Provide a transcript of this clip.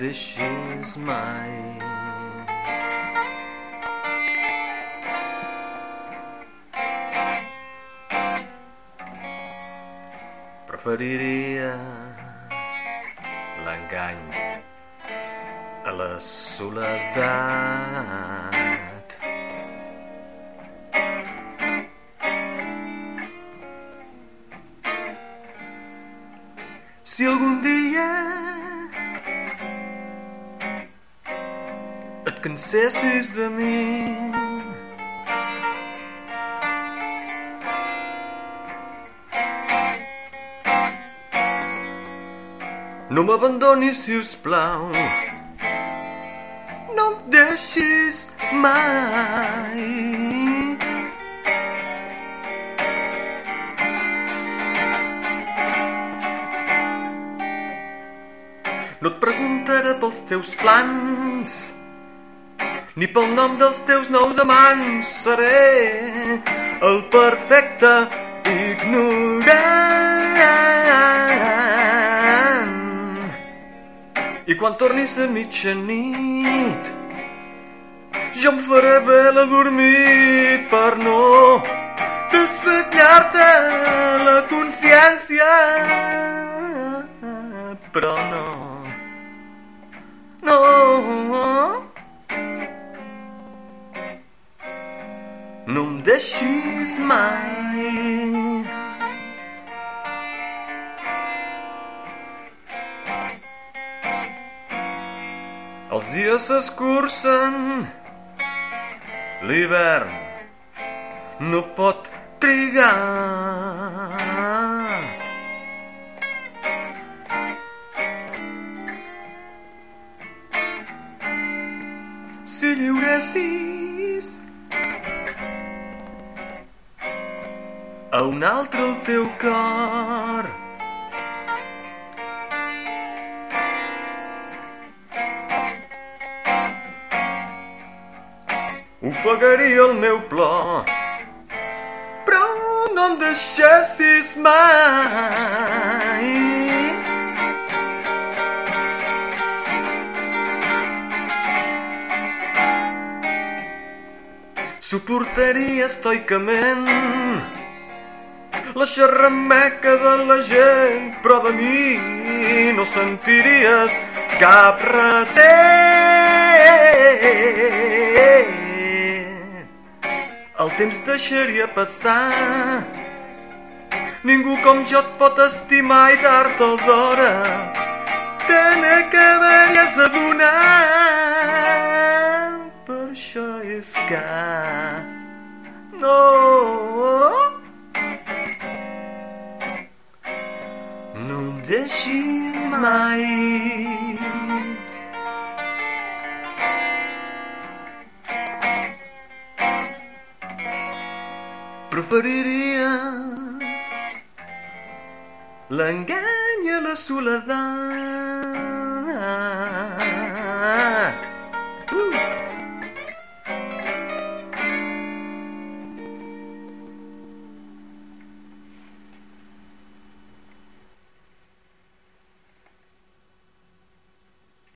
deixis mai. Preferiria l'engany a la soledat. Si algun dia et cansessis de mi No m'abandonis, si us plau. No em deixis mai. No et preguntaré pels teus plans, ni pel nom dels teus nous amants. Seré el perfecte ignorant. I quan tornis a mitjanit, jo em faré bé l'adormit per no desvetllar-te la consciència. Però no, no, deixis mai. Els dies s'escurcen, l'hivern no pot trigar. Si lliuressis a un altre el teu cor, ofegaria el meu plor. Però no em deixessis mai. Suportaria estoicament la xerrameca de la gent, però de mi no sentiries cap retent. El temps deixaria passar. Ningú com jo et pot estimar i o d'hora te n'acabaries adonant. Per això és que... No em deixis mai. Preferiria l'engany a la soledat.